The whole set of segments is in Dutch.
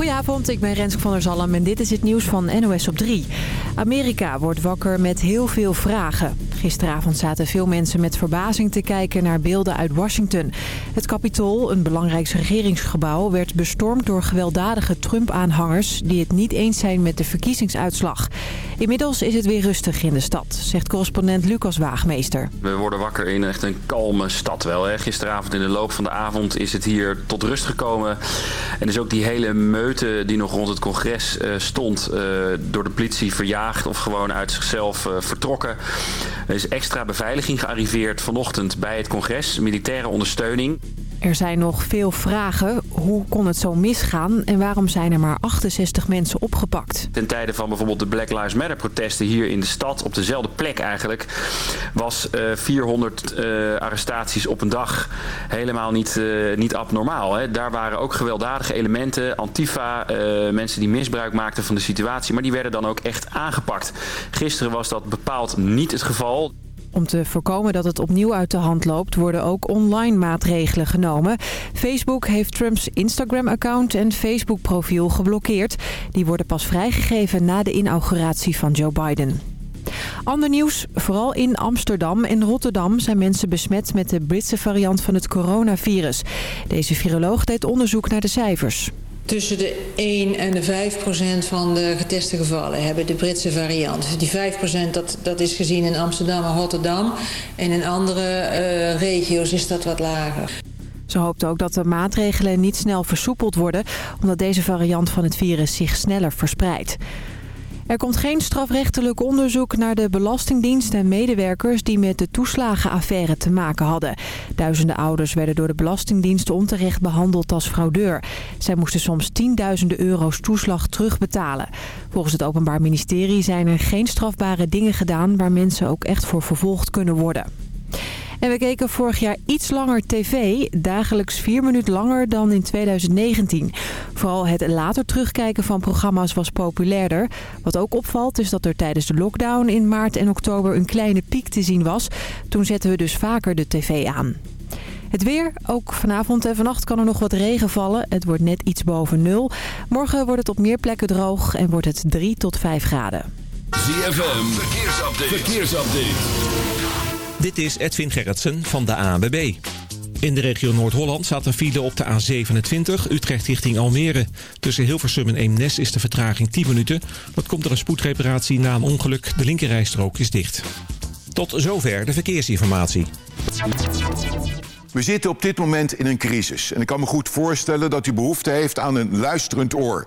Goedenavond, ik ben Renske van der Zalm en dit is het nieuws van NOS op 3. Amerika wordt wakker met heel veel vragen. Gisteravond zaten veel mensen met verbazing te kijken naar beelden uit Washington. Het Capitool, een belangrijk regeringsgebouw, werd bestormd door gewelddadige Trump-aanhangers... die het niet eens zijn met de verkiezingsuitslag. Inmiddels is het weer rustig in de stad, zegt correspondent Lucas Waagmeester. We worden wakker in echt een kalme stad wel. Gisteravond in de loop van de avond is het hier tot rust gekomen. En is ook die hele meute die nog rond het congres uh, stond... Uh, door de politie verjaagd of gewoon uit zichzelf uh, vertrokken. Er is extra beveiliging gearriveerd vanochtend bij het congres. Militaire ondersteuning. Er zijn nog veel vragen. Hoe kon het zo misgaan en waarom zijn er maar 68 mensen opgepakt? Ten tijde van bijvoorbeeld de Black Lives Matter protesten hier in de stad, op dezelfde plek eigenlijk, was uh, 400 uh, arrestaties op een dag helemaal niet, uh, niet abnormaal. Hè. Daar waren ook gewelddadige elementen, Antifa, mensen die misbruik maakten van de situatie, maar die werden dan ook echt aangepakt. Gisteren was dat bepaald niet het geval. Om te voorkomen dat het opnieuw uit de hand loopt, worden ook online maatregelen genomen. Facebook heeft Trumps Instagram-account en Facebook-profiel geblokkeerd. Die worden pas vrijgegeven na de inauguratie van Joe Biden. Ander nieuws, vooral in Amsterdam en Rotterdam zijn mensen besmet met de Britse variant van het coronavirus. Deze viroloog deed onderzoek naar de cijfers. Tussen de 1 en de 5 procent van de geteste gevallen hebben de Britse variant. Die 5 procent dat, dat is gezien in Amsterdam en Rotterdam. En in andere uh, regio's is dat wat lager. Ze hoopt ook dat de maatregelen niet snel versoepeld worden... omdat deze variant van het virus zich sneller verspreidt. Er komt geen strafrechtelijk onderzoek naar de Belastingdienst en medewerkers die met de toeslagenaffaire te maken hadden. Duizenden ouders werden door de Belastingdienst onterecht behandeld als fraudeur. Zij moesten soms tienduizenden euro's toeslag terugbetalen. Volgens het Openbaar Ministerie zijn er geen strafbare dingen gedaan waar mensen ook echt voor vervolgd kunnen worden. En we keken vorig jaar iets langer tv, dagelijks vier minuten langer dan in 2019. Vooral het later terugkijken van programma's was populairder. Wat ook opvalt is dat er tijdens de lockdown in maart en oktober een kleine piek te zien was. Toen zetten we dus vaker de tv aan. Het weer, ook vanavond en vannacht kan er nog wat regen vallen. Het wordt net iets boven nul. Morgen wordt het op meer plekken droog en wordt het 3 tot 5 graden. ZFM, verkeersupdate. verkeersupdate. Dit is Edwin Gerritsen van de ANWB. In de regio Noord-Holland staat een file op de A27, Utrecht richting Almere. Tussen Hilversum en Eemnes is de vertraging 10 minuten. Dat komt door een spoedreparatie na een ongeluk. De linkerrijstrook is dicht. Tot zover de verkeersinformatie. We zitten op dit moment in een crisis. En ik kan me goed voorstellen dat u behoefte heeft aan een luisterend oor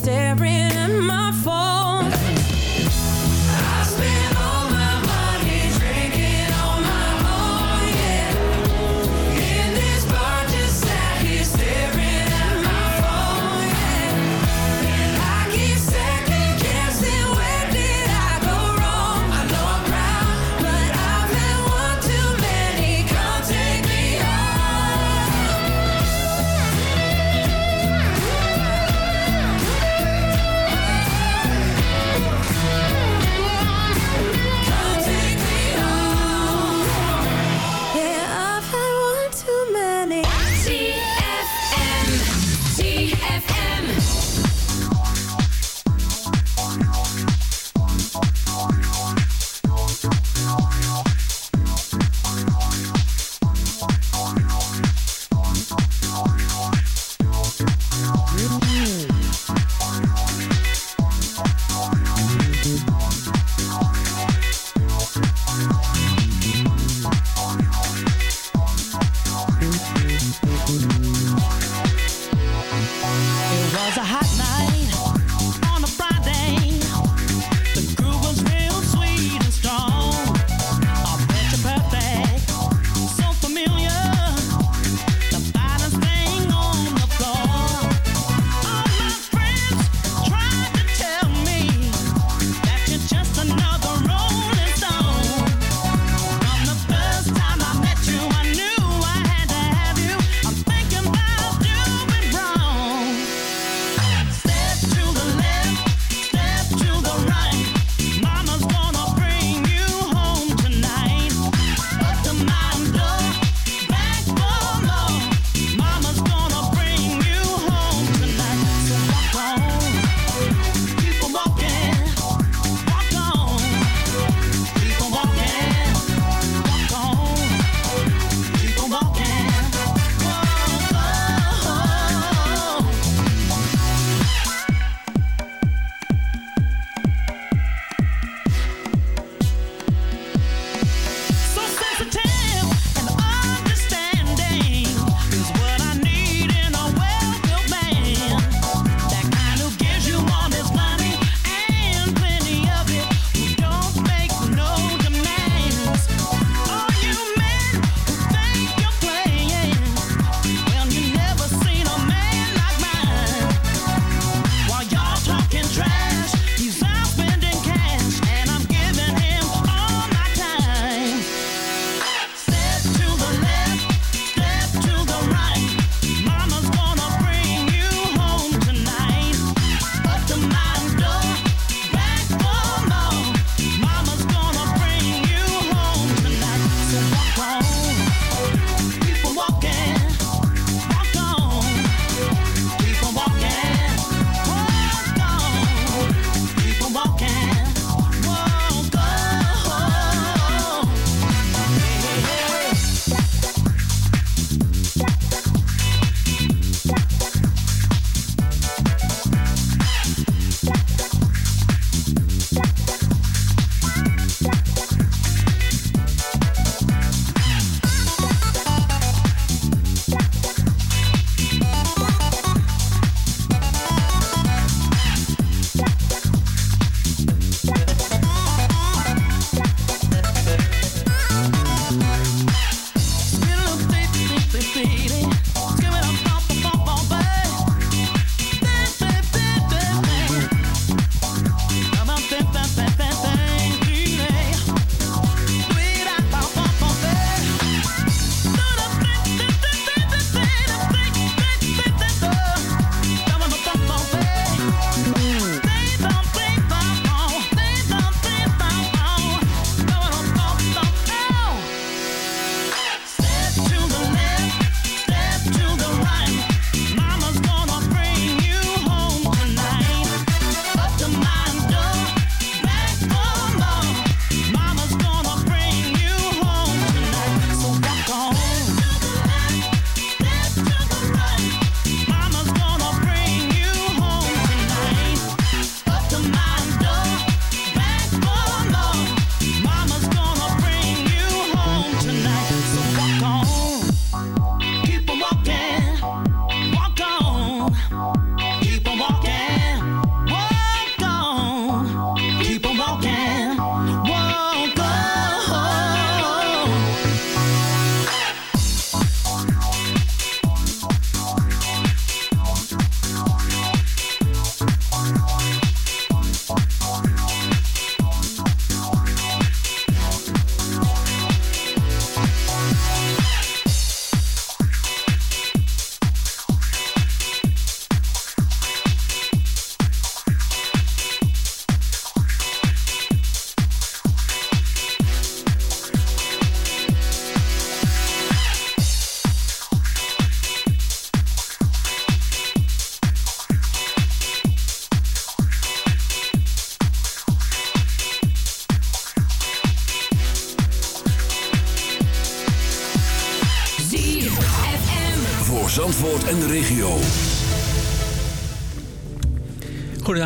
staring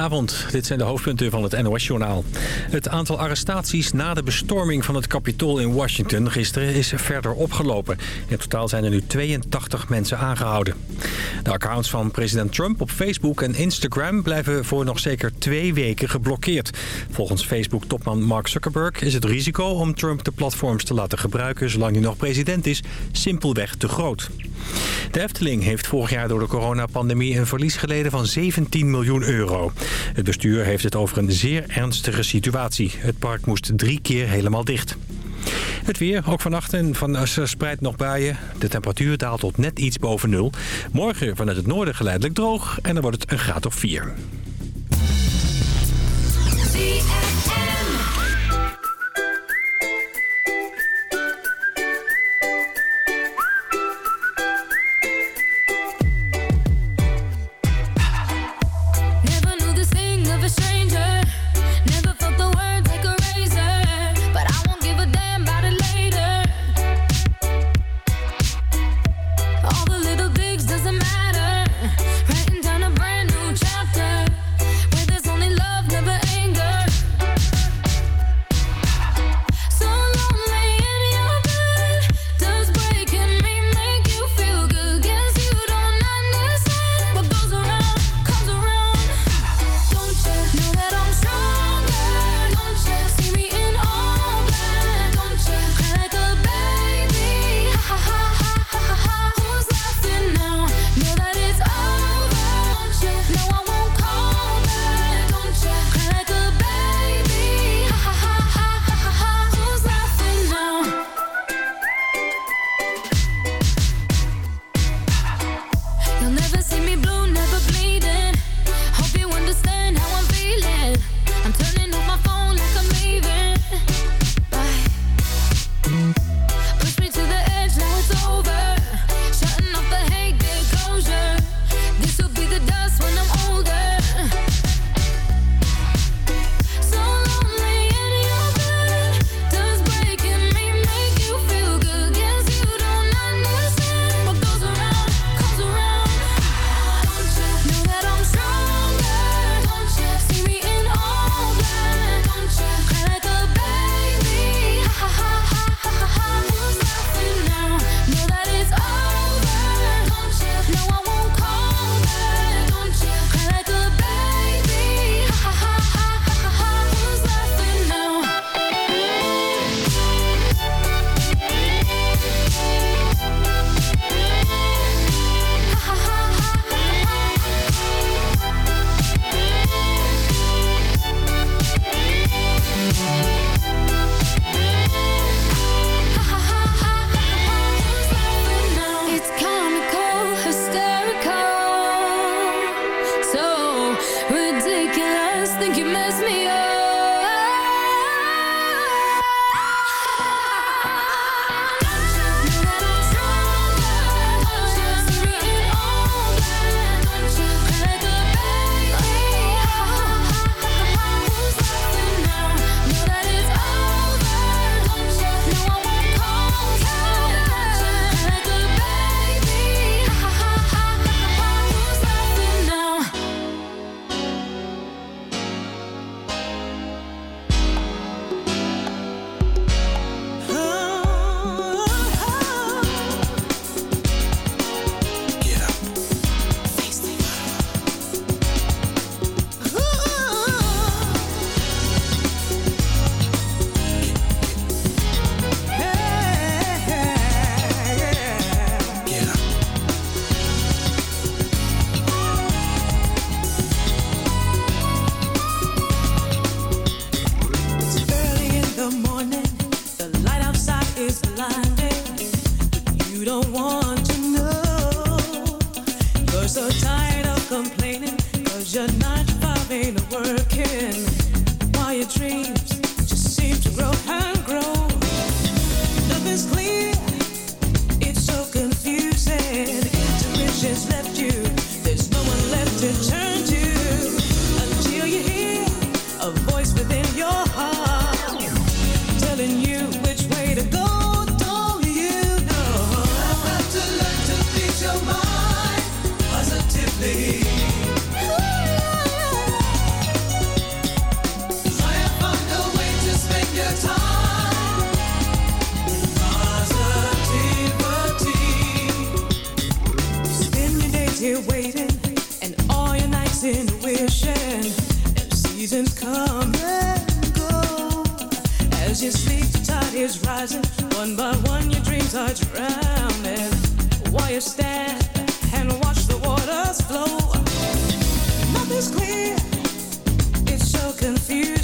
Goedenavond, dit zijn de hoofdpunten van het NOS-journaal. Het aantal arrestaties na de bestorming van het Capitool in Washington gisteren is verder opgelopen. In totaal zijn er nu 82 mensen aangehouden. De accounts van president Trump op Facebook en Instagram blijven voor nog zeker twee weken geblokkeerd. Volgens Facebook-topman Mark Zuckerberg is het risico om Trump de platforms te laten gebruiken zolang hij nog president is simpelweg te groot. De Efteling heeft vorig jaar door de coronapandemie een verlies geleden van 17 miljoen euro. Het bestuur heeft het over een zeer ernstige situatie. Het park moest drie keer helemaal dicht. Het weer, ook vannacht en van, spreidt nog buien. De temperatuur daalt tot net iets boven nul. Morgen vanuit het noorden geleidelijk droog en dan wordt het een graad of 4. wishing, and seasons come and go. As you sleep the tide is rising, one by one your dreams are drowning. While you stand and watch the waters flow, nothing's clear. It's so confusing.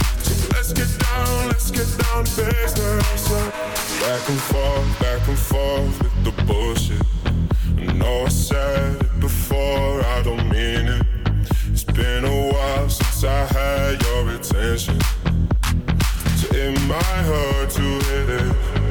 Let's get down, let's get down to business. Back and forth, back and forth with the bullshit. I know I said it before, I don't mean it. It's been a while since I had your attention. So it might hurt to hit it.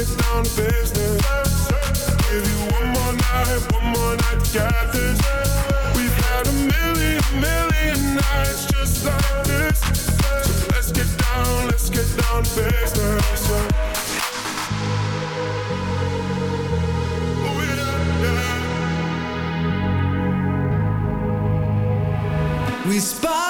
Let's get down, to business. Give you one more night, one more night get this. We've had a million, million nights just like this. So let's get down, let's get down to business. Oh, yeah. We spotted